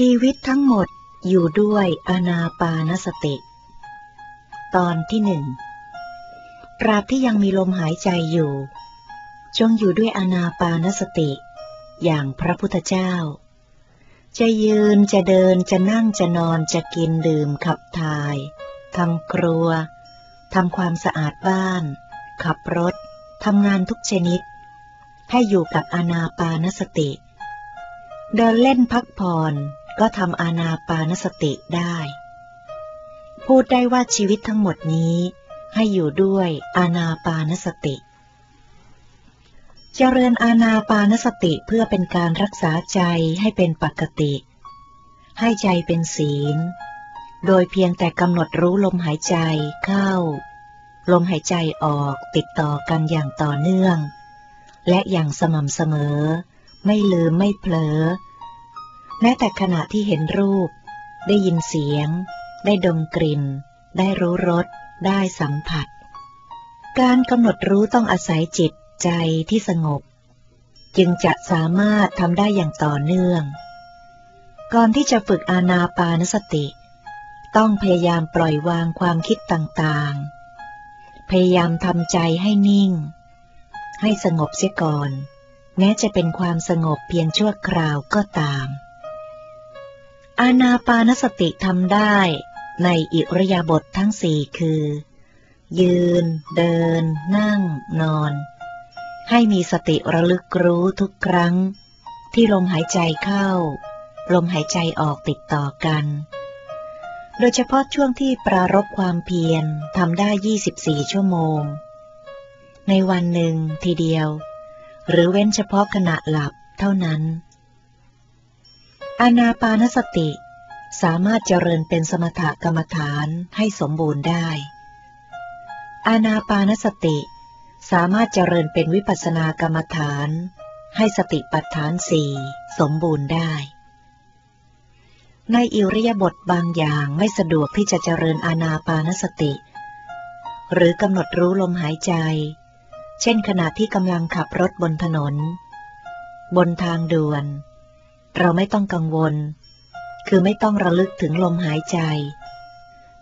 ชีวิตทั้งหมดอยู่ด้วยอนาปานสติ ตอนที่หนึ่งตราบที่ยังมีลมหายใจอยู่ จงอยู่ด้วยอนาปานสติ อย่างพระพุทธเจ้า จะยืนจะเดินจะนั่งจะนอนจะกินดื่มขับถ่ายทำครัวทำความสะอาดบ้าน ขับรถทำงานทุกชนิด ให้อยู่กับอนาปานสติ เดินเล่นพักผ่อน ก็ทำอานาปานสติได้ พูดได้ว่าชีวิตทั้งหมดนี้ให้อยู่ด้วยอานาปานสติเจริญอาณาปานสติเพื่อเป็นการรักษาใจให้เป็นปกติ ให้ใจเป็นศีล โดยเพียงแต่กำหนดรู้ลมหายใจเข้า ลมหายใจออกติดต่อกันอย่างต่อเนื่อง และอย่างสม่ำเสมอ ไม่ลืมไม่เผลอ ม้แต่ขณะที่เห็นรูป ได้ยินเสียง ได้ดมกลิ่น ได้รู้รส ได้สัมผัส การกำหนดรู้ต้องอาศัยจิตใจที่สงบ จึงจะสามารถทำได้อย่างต่อเนื่อง ก่อนที่จะฝึกอาณาปานสติ ต้องพยายามปล่อยวางความคิดต่างๆ พยายามทำใจให้นิ่ง ให้สงบเสียก่อน แม้จะเป็นความสงบเพียงชั่วคราวก็ตาม อาณาปานสติทำได้ในอิริยาบถททั้งสี่คือ ยืน เดิน นั่ง นอน ให้มีสติระลึกรู้ทุกครั้ง ที่ลมหายใจเข้า ลมหายใจออกติดต่อกัน โดยเฉพาะช่วงที่ปรารบความเพียรทำได้ 24 ชั่วโมง ในวันหนึ่งทีเดียว หรือเว้นเฉพาะขณะหลับเท่านั้น อานาปานสติ สามารถเจริญเป็นสมถกรรมฐานให้สมบูรณ์ได้ อานาปานสติ สามารถเจริญเป็นวิปัสสนากรรมฐาน ให้สติปัฏฐานสี่สมบูรณ์ได้ ในอิริยาบถบางอย่างไม่สะดวกที่จะเจริญอานาปานสติ หรือกำหนดรู้ลมหายใจ เช่นขณะที่กำลังขับรถบนถนน บนทางด่วน เราไม่ต้องกังวล คือไม่ต้องระลึกถึงลมหายใจ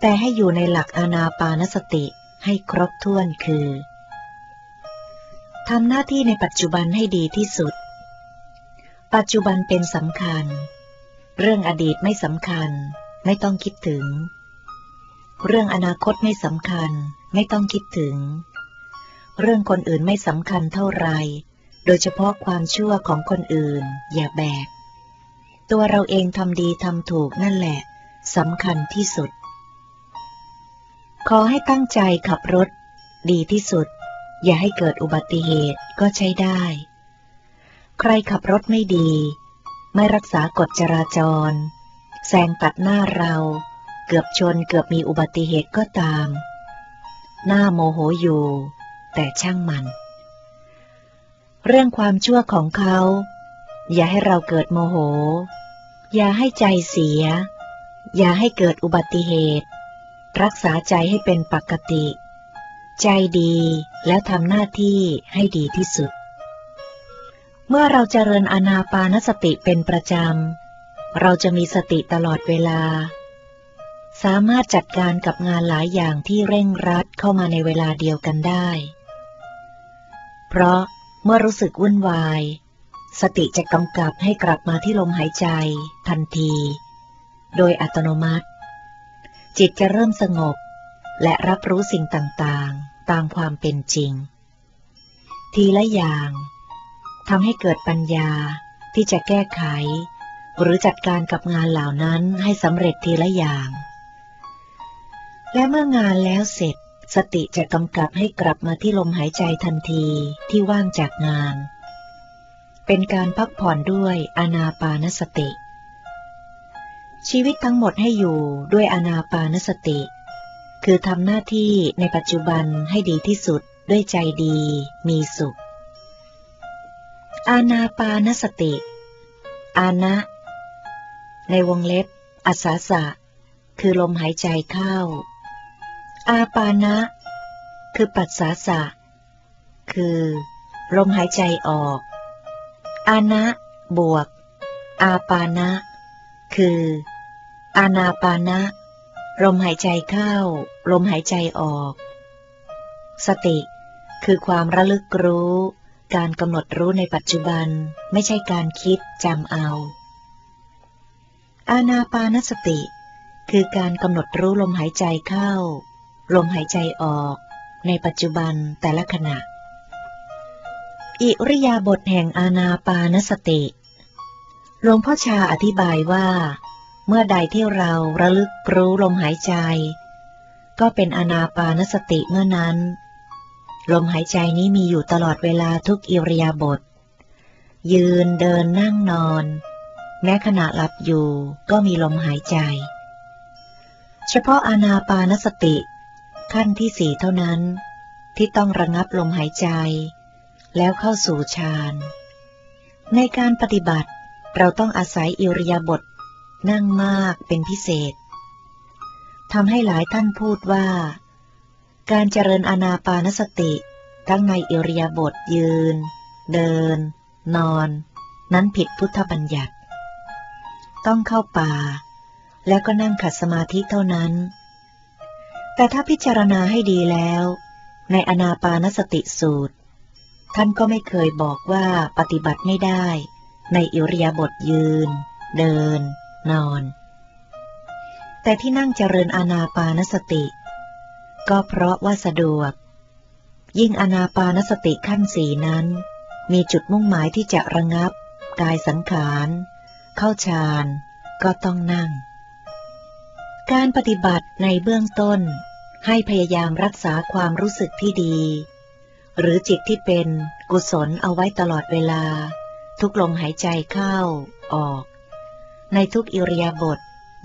แต่ให้อยู่ในหลักอานาปานสติให้ครบถ้วนคือทำหน้าที่ในปัจจุบันให้ดีที่สุด ปัจจุบันเป็นสำคัญ เรื่องอดีตไม่สำคัญ ไม่ต้องคิดถึง เรื่องอนาคตไม่สำคัญ ไม่ต้องคิดถึง เรื่องคนอื่นไม่สำคัญเท่าไร โดยเฉพาะความชั่วของคนอื่น อย่าแบก ตัวเราเองทำดีทำถูกนั่นแหละสำคัญที่สุด ขอให้ตั้งใจขับรถ ดีที่สุด อย่าให้เกิดอุบัติเหตุก็ใช้ได้ ใครขับรถไม่ดี ไม่รักษากฎจราจรแซงตัดหน้าเรา เกือบชนเกือบมีอุบัติเหตุก็ตาม หน้าโมโหอยู่ แต่ช่างมัน เรื่องความชั่วของเขา อย่าให้เราเกิดโมโห อย่าให้ใจเสีย อย่าให้เกิดอุบัติเหตุ รักษาใจให้เป็นปกติ ใจดีแล้วทำหน้าที่ให้ดีที่สุด เมื่อเราเจริญอานาปานสติเป็นประจำ เราจะมีสติตลอดเวลา สามารถจัดการกับงานหลายอย่างที่เร่งรัดเข้ามาในเวลาเดียวกันได้ เพราะเมื่อรู้สึกวุ่นวาย สติจะกำกับให้กลับมาที่ลมหายใจ ทันที โดยอัตโนมัติ จิตจะเริ่มสงบ และรับรู้สิ่งต่างๆ ตามความเป็นจริง ทีละอย่างทำให้เกิดปัญญาที่จะแก้ไข หรือจัดการกับงานเหล่านั้นให้สำเร็จทีละอย่าง และเมื่องานแล้วเสร็จ สติจะกำกับให้กลับมาที่ลมหายใจทันทีที่ว่างจากงาน เป็นการพักผ่อนด้วยอานาปานสติ ชีวิตทั้งหมดให้อยู่ด้วยอานาปานสติ คือทำหน้าที่ในปัจจุบันให้ดีที่สุดด้วยใจดีมีสุข อานาปานสติ อานะในวงเล็บอัศสะ คือลมหายใจเข้า อาปานะ คือปัสสาสะ คือ ลมหายใจออก อานะบวก อาปานะ คือ อานาปานะ ลมหายใจเข้า ลมหายใจออก สติ คือความระลึกรู้ การกำหนดรู้ในปัจจุบัน ไม่ใช่การคิดจำเอา อานาปานสติ คือการกำหนดรู้ลมหายใจเข้า ลมหายใจออก ในปัจจุบันแต่ละขณะ อิริยาบถแห่งอานาปานสติ หลวงพ่อชาอธิบายว่า เมื่อใดที่เราระลึกรู้ลมหายใจ ก็เป็นอนาปานสติเมื่อนั้น ลมหายใจนี้มีอยู่ตลอดเวลาทุกอิริยาบถ ยืนเดินนั่งนอน แม้ขณะหลับอยู่ก็มีลมหายใจ เฉพาะอานาปานสติ ขั้นที่สี่เท่านั้น ที่ต้องระงับลมหายใจ แล้วเข้าสู่ฌาน ในการปฏิบัติเราต้องอาศัยอิริยาบถนั่งมากเป็นพิเศษทำให้หลายท่านพูดว่า การเจริญอนาปานสติ ทั้งในอิริยาบถยืน เดิน นอน นั้นผิดพุทธบัญญัติ ต้องเข้าป่า แล้วก็นั่งขัดสมาธิเท่านั้น แต่ถ้าพิจารณาให้ดีแล้ว ในอนาปานสติสูตร ท่านก็ไม่เคยบอกว่าปฏิบัติไม่ได้ ในอิริยาบถยืน เดิน นอน แต่ที่นั่งเจริญอานาปานสติ ก็เพราะว่าสะดวก ยิ่งอานาปานสติขั้นสีนั้น มีจุดมุ่งหมายที่จะระงับ กายสังขาร เข้าฌานก็ต้องนั่ง การปฏิบัติในเบื้องต้นให้พยายามรักษาความรู้สึกที่ดี หรือจิตที่เป็นกุศลเอาไว้ตลอดเวลา ทุกลมหายใจเข้า ออก ในทุกอิริยาบถ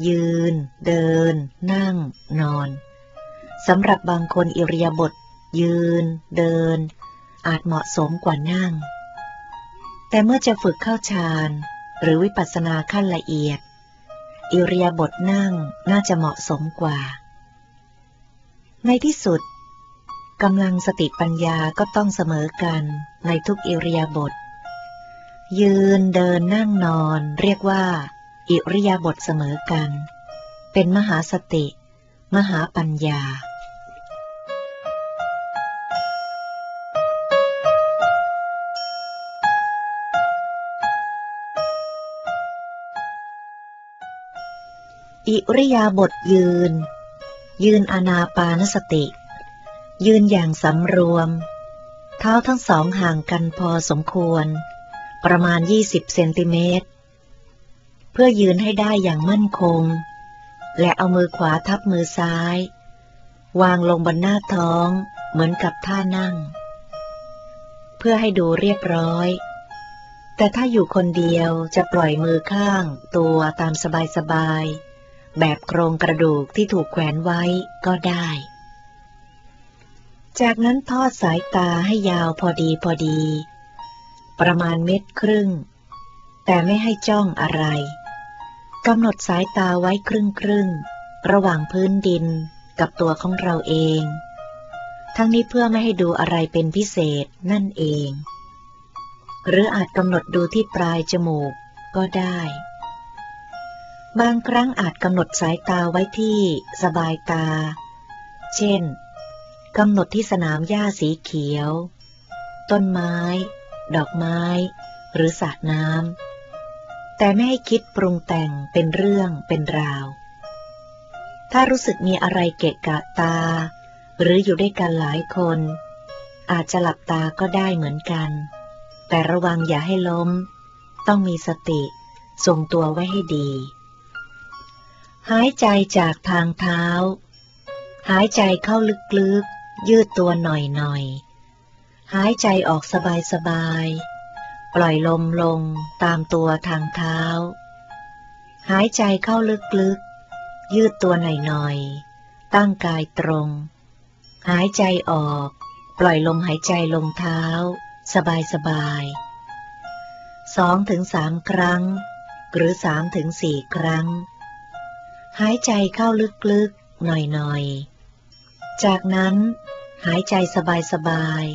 ยืน เดิน นั่ง นอนสำหรับบางคนอิริยาบถยืน เดิน อาจเหมาะสมกว่านั่ง แต่เมื่อจะฝึกเข้าฌานหรือวิปัสสนาขั้นละเอียด อิริยาบถนั่งน่าจะเหมาะสมกว่า ในที่สุด กำลังสติปัญญาก็ต้องเสมอกันในทุกอิริยาบถ ยืนเดินนั่งนอนเรียกว่า อิริยาบถเสมอกัน เป็นมหาสติ มหาปัญญาอิริยาบถยืน ยืนอนาปานสติ ยืนอย่างสำรวม เท้าทั้งสองห่างกันพอสมควร ประมาณ 20 เซนติเมตร เพื่อยืนให้ได้อย่างมั่นคง และเอามือขวาทับมือซ้าย วางลงบนหน้าท้องเหมือนกับท่านั่ง เพื่อให้ดูเรียบร้อย แต่ถ้าอยู่คนเดียวจะปล่อยมือข้างตัวตามสบายๆแบบโครงกระดูกที่ถูกแขวนไว้ก็ได้ จากนั้นทอดสายตาให้ยาวพอดีพอดี ประมาณเม็ดครึ่ง แต่ไม่ให้จ้องอะไรกำหนดสายตาไว้ครึ่งครึ่งระหว่างพื้นดินกับตัวของเราเอง ทั้งนี้เพื่อไม่ให้ดูอะไรเป็นพิเศษนั่นเอง หรืออาจกำหนดดูที่ปลายจมูกก็ได้ บางครั้งอาจกำหนดสายตาไว้ที่สบายตา เช่น กำหนดที่สนามหญ้าสีเขียว ต้นไม้ ดอกไม้ หรือสระน้ำแต่ไม่ให้คิดปรุงแต่งเป็นเรื่องเป็นราว ถ้ารู้สึกมีอะไรเกะกะตา หรืออยู่ด้วยกันหลายคน อาจจะหลับตาก็ได้เหมือนกัน แต่ระวังอย่าให้ล้ม ต้องมีสติทรงตัวไว้ให้ดี หายใจจากทางเท้า หายใจเข้าลึกๆ ยืดตัวหน่อยๆหายใจออกสบายสบาย ปล่อยลมลงตามตัวทางเท้า หายใจเข้าลึกๆ ยืดตัวหน่อยๆตั้งกายตรง หายใจออก ปล่อยลมหายใจลงเท้า สบายสบายสองถึงสามครั้ง หรือสามถึงสี่ครั้ง หายใจเข้าลึกๆ หน่อยๆ จากนั้น หายใจสบายสบาย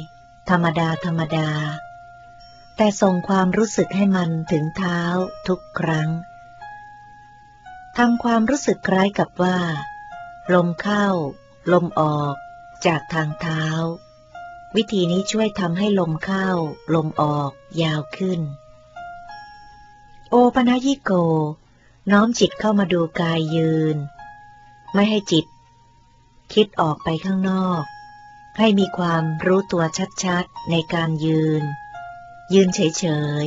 ธรรมดาธรรมดา แต่ส่งความรู้สึกให้มันถึงเท้าทุกครั้งทำความรู้สึกคล้ายกับว่า ลมเข้า ลมออก จากทางเท้า วิธีนี้ช่วยทำให้ลมเข้า ลมออก ยาวขึ้น โอปนยิโก น้อมจิตเข้ามาดูกายยืน ไม่ให้จิต คิดออกไปข้างนอก ให้มีความรู้ตัวชัดๆในการยืน ยืนเฉย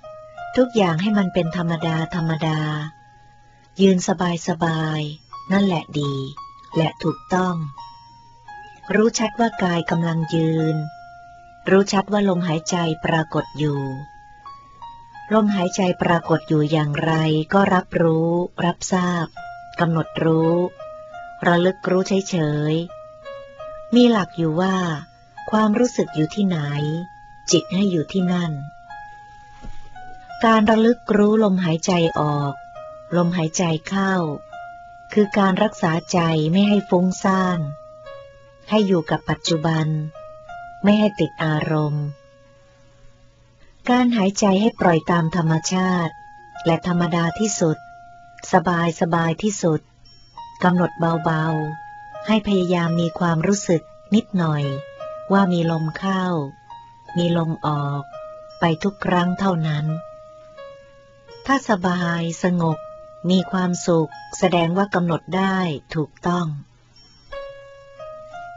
ๆ ทุกอย่างให้มันเป็นธรรมดาธรรมดา ยืนสบายๆ นั่นแหละดี และถูกต้อง รู้ชัดว่ากายกำลังยืน รู้ชัดว่าลมหายใจปรากฏอยู่ ลมหายใจปรากฏอยู่อย่างไรก็รับรู้ รับทราบกำหนดรู้ ระลึกรู้เฉยๆ มีหลักอยู่ว่า ความรู้สึกอยู่ที่ไหน จิตให้อยู่ที่นั่น การระลึกรู้ลมหายใจออก ลมหายใจเข้า คือการรักษาใจไม่ให้ฟุ้งซ่าน ให้อยู่กับปัจจุบัน ไม่ให้ติดอารมณ์ การหายใจให้ปล่อยตามธรรมชาติ และธรรมดาที่สุด สบายสบายที่สุดกำหนดเบาๆ ให้พยายามมีความรู้สึกนิดหน่อย ว่ามีลมเข้า มีลมออก ไปทุกครั้งเท่านั้น ถ้าสบายสงบ มีความสุข แสดงว่ากำหนดได้ถูกต้อง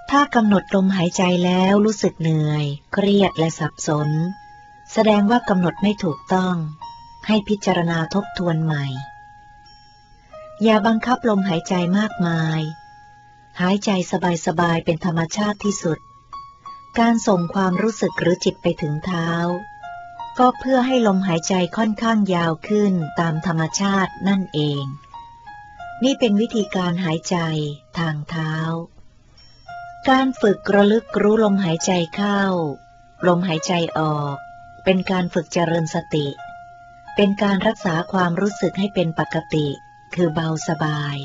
ถ้ากำหนดลมหายใจแล้วรู้สึกเหนื่อย เครียดและสับสน แสดงว่ากำหนดไม่ถูกต้อง ให้พิจารณาทบทวนใหม่ อย่าบังคับลมหายใจมากมาย หายใจสบายๆเป็นธรรมชาติที่สุด การส่งความรู้สึกหรือจิตไปถึงเท้า ก็เพื่อให้ลมหายใจค่อนข้างยาวขึ้นตามธรรมชาตินั่นเอง นี่เป็นวิธีการหายใจทางเท้า การฝึกระลึกรู้ลมหายใจเข้า ลมหายใจออก เป็นการฝึกเจริญสติ เป็นการรักษาความรู้สึกให้เป็นปกติ คือเบาสบาย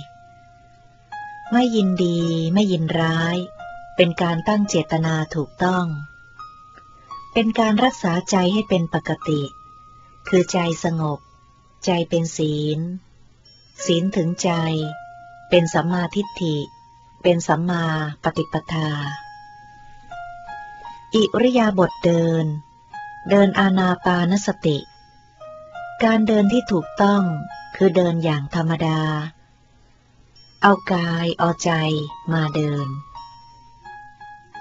ไม่ยินดีไม่ยินร้าย เป็นการตั้งเจตนาถูกต้อง เป็นการรักษาใจให้เป็นปกติ คือใจสงบ ใจเป็นศีล ศีลถึงใจ เป็นสัมมาทิฏฐิ เป็นสัมมาปฏิปทา อิริยาบถเดิน เดินอาณาปานสติ การเดินที่ถูกต้องคือเดินอย่างธรรมดา เอากายเอาใจมาเดิน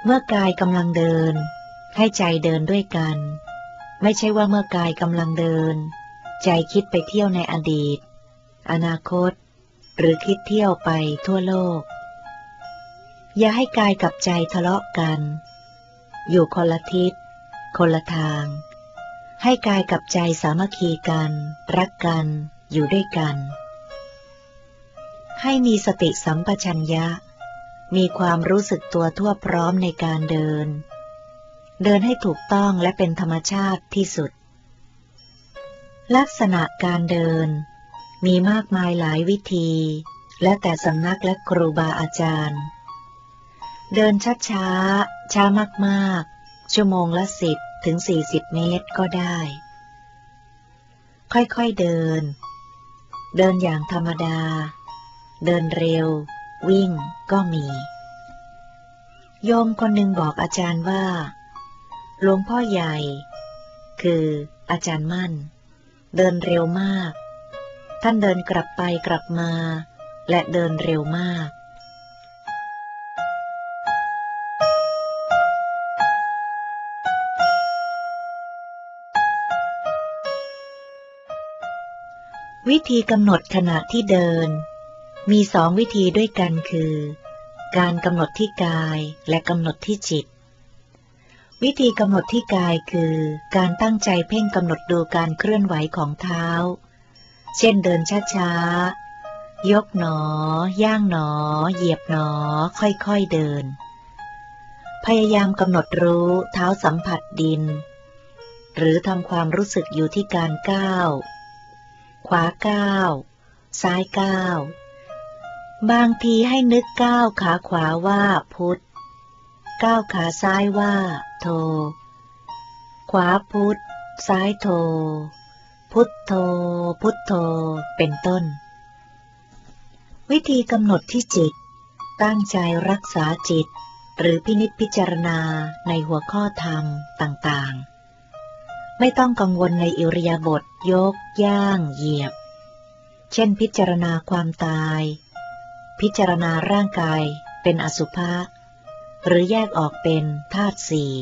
เมื่อกายกำลังเดิน ให้ใจเดินด้วยกัน ไม่ใช่ว่าเมื่อกายกำลังเดิน ใจคิดไปเที่ยวในอดีต อนาคต หรือคิดเที่ยวไปทั่วโลก อย่าให้กายกับใจทะเลาะกัน อยู่คนละทิศ คนละทาง ให้กายกับใจสามัคคีกัน รักกัน อยู่ด้วยกัน ให้มีสติสัมปชัญญะ มีความรู้สึกตัวทั่วพร้อมในการเดิน เดินให้ถูกต้องและเป็นธรรมชาติที่สุด ลักษณะการเดิน มีมากมายหลายวิธี และแต่สำนักและครูบาอาจารย์ เดินช้าช้าช้ามากๆ ชั่วโมงละสิบถึงสี่สิบเมตรก็ได้ ค่อยๆเดิน เดินอย่างธรรมดา เดินเร็ว วิ่งก็มี โยมคนหนึ่งบอกอาจารย์ว่า หลวงพ่อใหญ่ คือ อาจารย์มั่น เดินเร็วมาก ท่านเดินกลับไปกลับมา และเดินเร็วมากวิธีกำหนดขณะที่เดิน มีสองวิธีด้วยกันคือ การกำหนดที่กายและกำหนดที่จิต วิธีกำหนดที่กายคือ การตั้งใจเพ่งกำหนดดูการเคลื่อนไหวของเท้า เช่นเดินช้าๆ ยกหนอย่างหนอ เหยียบหนอ ค่อยๆเดิน พยายามกำหนดรู้เท้าสัมผัสดิน หรือทำความรู้สึกอยู่ที่การก้าว ขวาก้าว ซ้ายก้าว บางทีให้นึกก้าวขาขวาว่าพุทธ ก้าวขาซ้ายว่า โท ขวาพุทธ ซ้ายโท พุทธโท พุทธโท เป็นต้น วิธีกำหนดที่จิต ตั้งใจรักษาจิต หรือพินิจพิจารณาในหัวข้อธรรมต่างๆ ไม่ต้องกังวลในอิริยาบถยก ย่าง เหยียบ เช่นพิจารณาความตาย พิจารณาร่างกายเป็นอสุภะหรือแยกออกเป็นธาตุสี่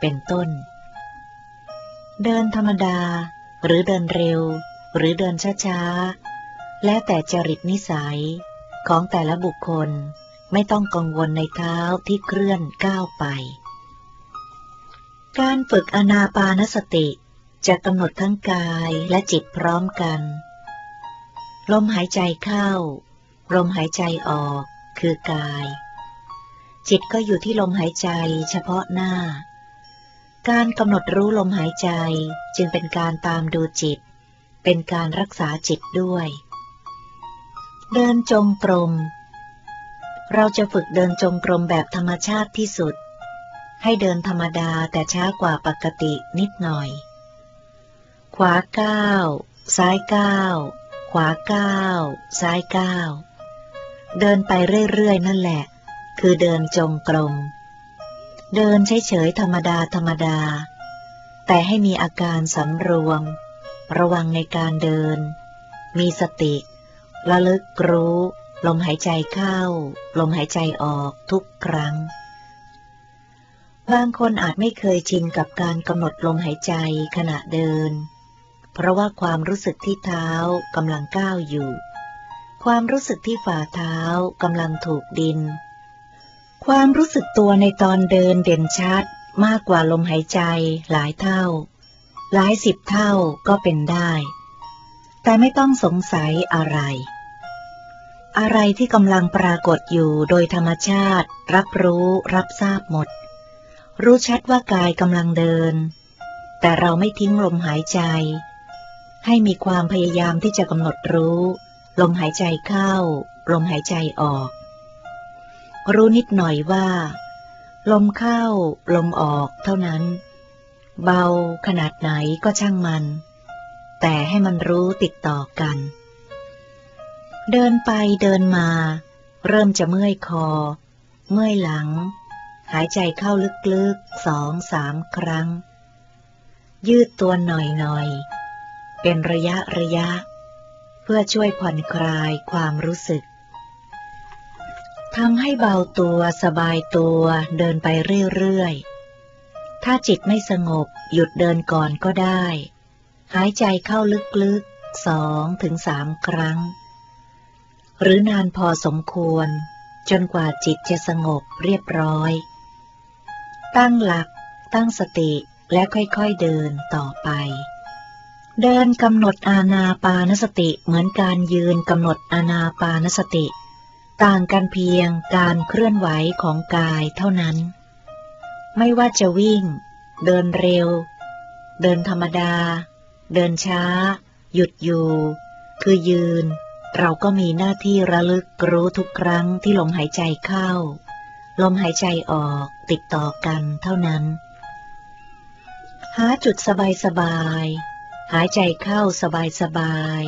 เป็นต้น เดินธรรมดา หรือเดินเร็ว หรือเดินช้าๆ และแต่จริตนิสัยของแต่ละบุคคลไม่ต้องกังวลในเท้าที่เคลื่อนก้าวไป การฝึกอนาปานสติจะกำหนดทั้งกายและจิตพร้อมกัน ลมหายใจเข้า ลมหายใจออกคือกาย จิตก็อยู่ที่ลมหายใจเฉพาะหน้า การกำหนดรู้ลมหายใจจึงเป็นการตามดูจิต เป็นการรักษาจิตด้วย เดินจงกรม เราจะฝึกเดินจงกรมแบบธรรมชาติที่สุด ให้เดินธรรมดาแต่ช้ากว่าปกตินิดหน่อย ขวาก้าวซ้ายก้าวขวาก้าวซ้ายก้าว เดินไปเรื่อยๆนั่นแหละ คือเดินจงกรม เดินเฉยๆธรรมดาธรรมดา แต่ให้มีอาการสำรวม ระวังในการเดิน มีสติ ระลึกรู้ ลมหายใจเข้า ลมหายใจออกทุกครั้ง บางคนอาจไม่เคยชินกับการกำหนดลมหายใจขณะเดิน เพราะว่าความรู้สึกที่เท้ากำลังก้าวอยู่ ความรู้สึกที่ฝ่าเท้ากำลังถูกดิน ความรู้สึกตัวในตอนเดินเด่นชัดมากกว่าลมหายใจหลายเท่า หลายสิบเท่าก็เป็นได้ แต่ไม่ต้องสงสัยอะไร อะไรที่กำลังปรากฏอยู่โดยธรรมชาติ รับรู้รับทราบหมด รู้ชัดว่ากายกำลังเดิน แต่เราไม่ทิ้งลมหายใจ ให้มีความพยายามที่จะกำหนดรู้ ลมหายใจเข้า ลมหายใจออก รู้นิดหน่อยว่า ลมเข้า ลมออกเท่านั้น เบาขนาดไหนก็ช่างมัน แต่ให้มันรู้ติดต่อกัน เดินไปเดินมา เริ่มจะเมื่อยคอ เมื่อยหลัง หายใจเข้าลึกๆสองสามครั้ง ยืดตัวหน่อยๆเป็นระยะระยะ เพื่อช่วยผ่อนคลายความรู้สึกทำให้เบาตัวสบายตัวเดินไปเรื่อยๆ ถ้าจิตไม่สงบหยุดเดินก่อนก็ได้ หายใจเข้าลึกๆสองถึงสามครั้ง หรือนานพอสมควร จนกว่าจิตจะสงบเรียบร้อย ตั้งหลัก ตั้งสติและค่อยๆเดินต่อไป เดินกำหนดอาณาปานสติเหมือนการยืนกำหนดอาณาปานสติ ต่างกันเพียงการเคลื่อนไหวของกายเท่านั้น ไม่ว่าจะวิ่ง เดินเร็ว เดินธรรมดา เดินช้า หยุดอยู่ คือยืน เราก็มีหน้าที่ระลึกรู้ทุกครั้งที่ลมหายใจเข้า ลมหายใจออกติดต่อกันเท่านั้น หาจุดสบายสบาย หายใจเข้าสบายสบาย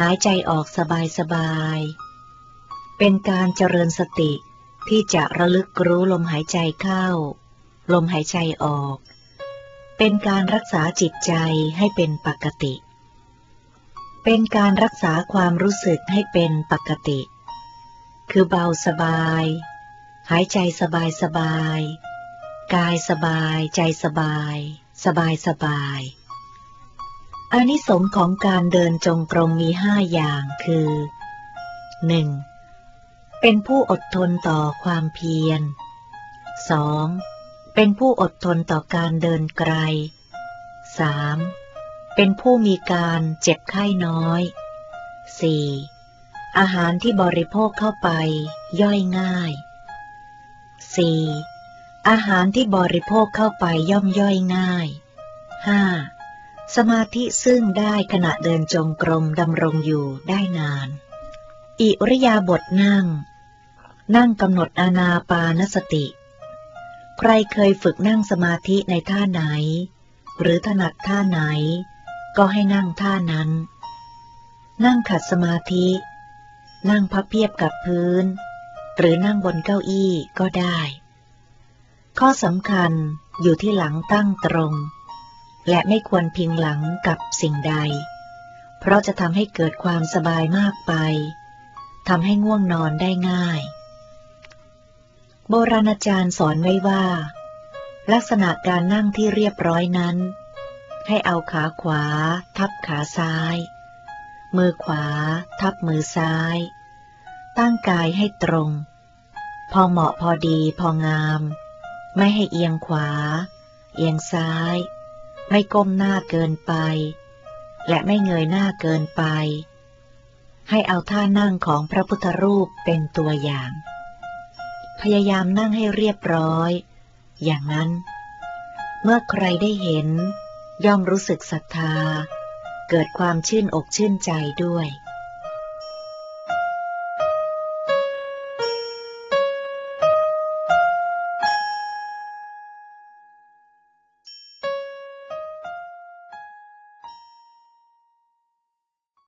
หายใจออกสบายสบาย เป็นการเจริญสติที่จะระลึกรู้ลมหายใจเข้า ลมหายใจออก เป็นการรักษาจิตใจให้เป็นปกติ เป็นการรักษาความรู้สึกให้เป็นปกติ คือเบาสบาย หายใจสบายสบาย กายสบายใจสบาย สบายสบาย อานิสงส์ของการเดินจงกรมมีห้าอย่างคือ 1. เป็นผู้อดทนต่อความเพียร 2. เป็นผู้อดทนต่อการเดินไกล 3. เป็นผู้มีการเจ็บไข้น้อย 4. อาหารที่บริโภคเข้าไปย่อยง่าย 4. อาหารที่บริโภคเข้าไปย่อมย่อยง่าย 5. สมาธิซึ่งได้ขณะเดินจงกรมดำรงอยู่ได้นาน อิริยาบถนั่ง นั่งกำหนดอาณาปานสติ ใครเคยฝึกนั่งสมาธิในท่าไหน หรือถนัดท่าไหน ก็ให้นั่งท่านั้น นั่งขัดสมาธิ นั่งพับเพียบกับพื้น หรือนั่งบนเก้าอี้ก็ได้ ข้อสำคัญอยู่ที่หลังตั้งตรง และไม่ควรพิงหลังกับสิ่งใด เพราะจะทำให้เกิดความสบายมากไปทำให้ง่วงนอนได้ง่าย โบราณอาจารย์สอนไว้ว่า ลักษณะการนั่งที่เรียบร้อยนั้น ให้เอาขาขวา ทับขาซ้าย มือขวา ทับมือซ้าย ตั้งกายให้ตรง พอเหมาะพอดีพองาม ไม่ให้เอียงขวา เอียงซ้าย ไม่ก้มหน้าเกินไป และไม่เงยหน้าเกินไป ให้เอาท่านั่งของพระพุทธรูปเป็นตัวอย่าง พยายามนั่งให้เรียบร้อย อย่างนั้น เมื่อใครได้เห็น ย่อมรู้สึกศรัทธา เกิดความชื่นอกชื่นใจด้วย